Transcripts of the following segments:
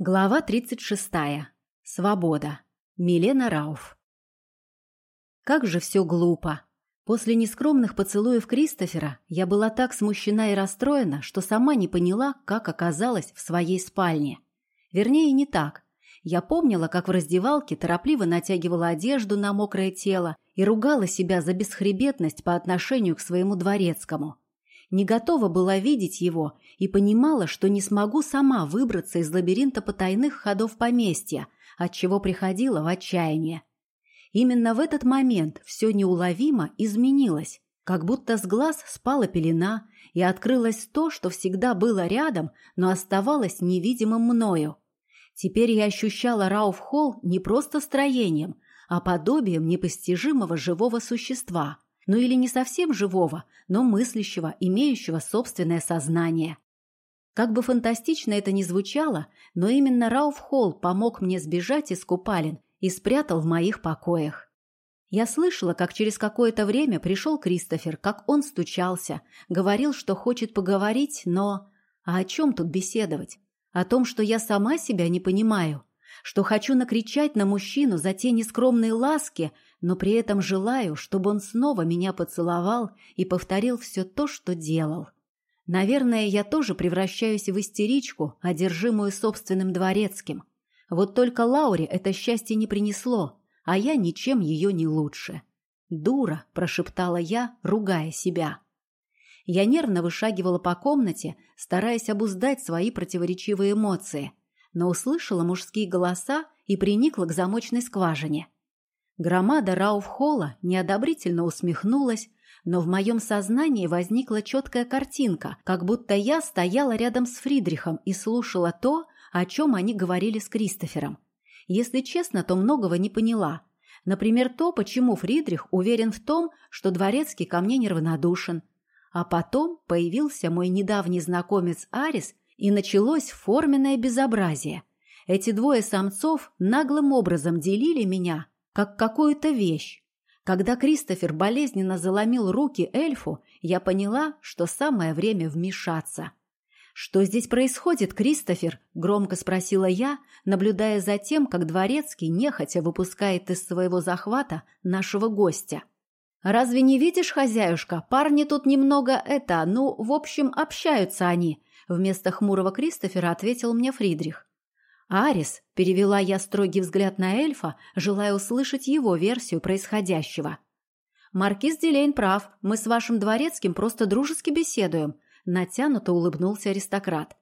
Глава 36. Свобода. Милена Рауф. Как же все глупо. После нескромных поцелуев Кристофера я была так смущена и расстроена, что сама не поняла, как оказалась в своей спальне. Вернее, не так. Я помнила, как в раздевалке торопливо натягивала одежду на мокрое тело и ругала себя за бесхребетность по отношению к своему дворецкому – не готова была видеть его и понимала, что не смогу сама выбраться из лабиринта потайных ходов поместья, от чего приходила в отчаяние. Именно в этот момент все неуловимо изменилось, как будто с глаз спала пелена, и открылось то, что всегда было рядом, но оставалось невидимым мною. Теперь я ощущала Рауф-Холл не просто строением, а подобием непостижимого живого существа – ну или не совсем живого, но мыслящего, имеющего собственное сознание. Как бы фантастично это ни звучало, но именно Рауф Холл помог мне сбежать из купалин и спрятал в моих покоях. Я слышала, как через какое-то время пришел Кристофер, как он стучался, говорил, что хочет поговорить, но... А о чем тут беседовать? О том, что я сама себя не понимаю, что хочу накричать на мужчину за те нескромные ласки, но при этом желаю, чтобы он снова меня поцеловал и повторил все то, что делал. Наверное, я тоже превращаюсь в истеричку, одержимую собственным дворецким. Вот только Лауре это счастье не принесло, а я ничем ее не лучше. «Дура!» – прошептала я, ругая себя. Я нервно вышагивала по комнате, стараясь обуздать свои противоречивые эмоции, но услышала мужские голоса и приникла к замочной скважине – Громада Рауфхолла неодобрительно усмехнулась, но в моем сознании возникла четкая картинка, как будто я стояла рядом с Фридрихом и слушала то, о чем они говорили с Кристофером. Если честно, то многого не поняла. Например, то, почему Фридрих уверен в том, что Дворецкий ко мне неравнодушен. А потом появился мой недавний знакомец Арис, и началось форменное безобразие. Эти двое самцов наглым образом делили меня – как какую-то вещь. Когда Кристофер болезненно заломил руки эльфу, я поняла, что самое время вмешаться. «Что здесь происходит, Кристофер?» – громко спросила я, наблюдая за тем, как дворецкий нехотя выпускает из своего захвата нашего гостя. «Разве не видишь, хозяюшка, парни тут немного это, ну, в общем, общаются они», – вместо хмурого Кристофера ответил мне Фридрих. «Арис», — перевела я строгий взгляд на эльфа, желая услышать его версию происходящего. «Маркиз Дилейн прав, мы с вашим дворецким просто дружески беседуем», — натянуто улыбнулся аристократ.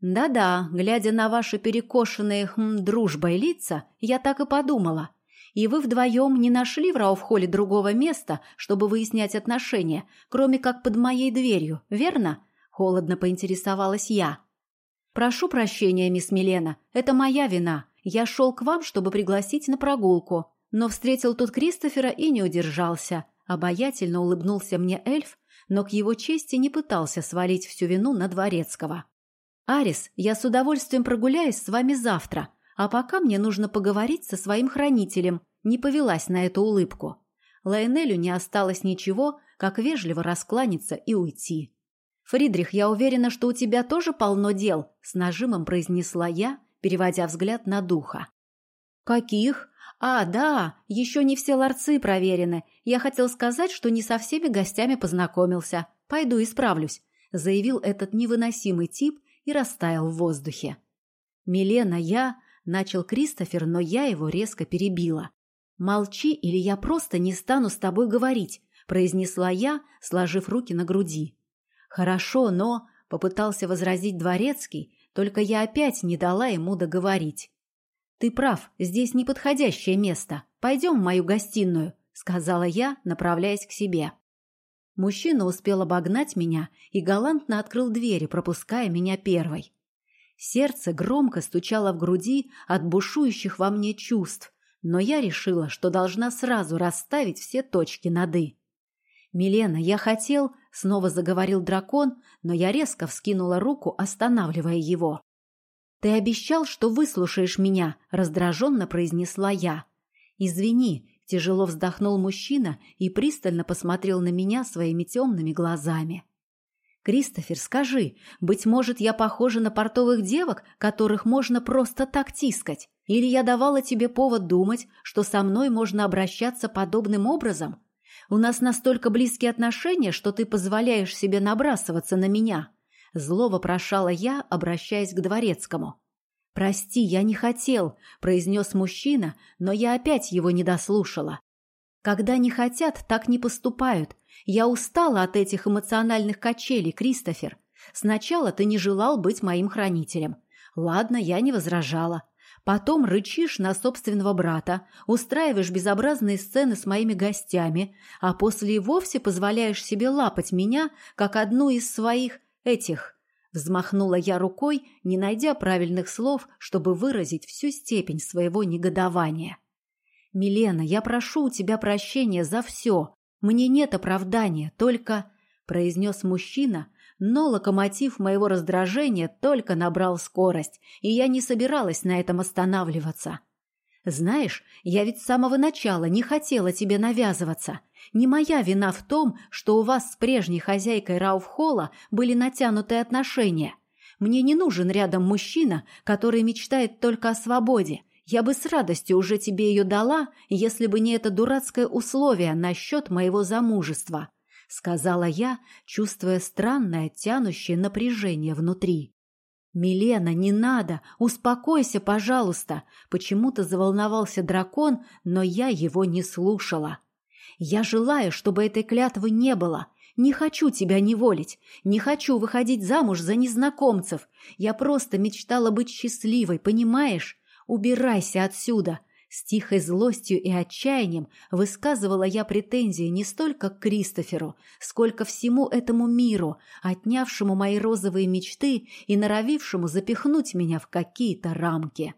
«Да-да, глядя на ваши перекошенные хм, дружбой лица, я так и подумала. И вы вдвоем не нашли в Рауфхолле другого места, чтобы выяснять отношения, кроме как под моей дверью, верно?» — холодно поинтересовалась я. «Прошу прощения, мисс Милена, это моя вина. Я шел к вам, чтобы пригласить на прогулку, но встретил тут Кристофера и не удержался». Обаятельно улыбнулся мне эльф, но к его чести не пытался свалить всю вину на Дворецкого. «Арис, я с удовольствием прогуляюсь с вами завтра, а пока мне нужно поговорить со своим хранителем», не повелась на эту улыбку. Лайнелю не осталось ничего, как вежливо раскланяться и уйти. «Фридрих, я уверена, что у тебя тоже полно дел», — с нажимом произнесла я, переводя взгляд на духа. «Каких? А, да, еще не все ларцы проверены. Я хотел сказать, что не со всеми гостями познакомился. Пойду исправлюсь», — заявил этот невыносимый тип и растаял в воздухе. «Милена, я...» — начал Кристофер, но я его резко перебила. «Молчи, или я просто не стану с тобой говорить», — произнесла я, сложив руки на груди. «Хорошо, но...» — попытался возразить Дворецкий, только я опять не дала ему договорить. «Ты прав, здесь неподходящее место. Пойдем в мою гостиную», — сказала я, направляясь к себе. Мужчина успел обогнать меня и галантно открыл двери, пропуская меня первой. Сердце громко стучало в груди от бушующих во мне чувств, но я решила, что должна сразу расставить все точки над «и». «Милена, я хотел...» — снова заговорил дракон, но я резко вскинула руку, останавливая его. «Ты обещал, что выслушаешь меня», — раздраженно произнесла я. «Извини», — тяжело вздохнул мужчина и пристально посмотрел на меня своими темными глазами. Кристофер, скажи, быть может, я похожа на портовых девок, которых можно просто так тискать? Или я давала тебе повод думать, что со мной можно обращаться подобным образом? У нас настолько близкие отношения, что ты позволяешь себе набрасываться на меня. Зло вопрошала я, обращаясь к дворецкому. «Прости, я не хотел», — произнес мужчина, но я опять его не дослушала. «Когда не хотят, так не поступают. Я устала от этих эмоциональных качелей, Кристофер. Сначала ты не желал быть моим хранителем. Ладно, я не возражала. Потом рычишь на собственного брата, устраиваешь безобразные сцены с моими гостями, а после и вовсе позволяешь себе лапать меня, как одну из своих этих. Взмахнула я рукой, не найдя правильных слов, чтобы выразить всю степень своего негодования. «Милена, я прошу у тебя прощения за все. Мне нет оправдания, только...» — произнес мужчина, но локомотив моего раздражения только набрал скорость, и я не собиралась на этом останавливаться. «Знаешь, я ведь с самого начала не хотела тебе навязываться. Не моя вина в том, что у вас с прежней хозяйкой Рауфхолла были натянутые отношения. Мне не нужен рядом мужчина, который мечтает только о свободе. Я бы с радостью уже тебе ее дала, если бы не это дурацкое условие насчет моего замужества сказала я, чувствуя странное тянущее напряжение внутри. «Милена, не надо! Успокойся, пожалуйста!» Почему-то заволновался дракон, но я его не слушала. «Я желаю, чтобы этой клятвы не было. Не хочу тебя неволить. Не хочу выходить замуж за незнакомцев. Я просто мечтала быть счастливой, понимаешь? Убирайся отсюда!» С тихой злостью и отчаянием высказывала я претензии не столько к Кристоферу, сколько всему этому миру, отнявшему мои розовые мечты и норовившему запихнуть меня в какие-то рамки.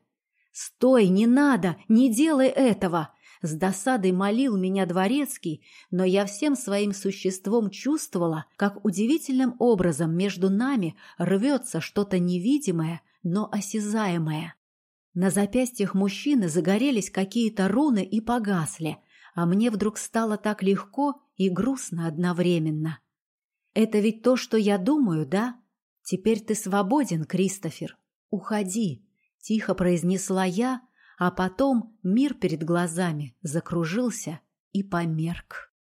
«Стой, не надо, не делай этого!» С досадой молил меня дворецкий, но я всем своим существом чувствовала, как удивительным образом между нами рвется что-то невидимое, но осязаемое. На запястьях мужчины загорелись какие-то руны и погасли, а мне вдруг стало так легко и грустно одновременно. «Это ведь то, что я думаю, да? Теперь ты свободен, Кристофер. Уходи», — тихо произнесла я, а потом мир перед глазами закружился и померк.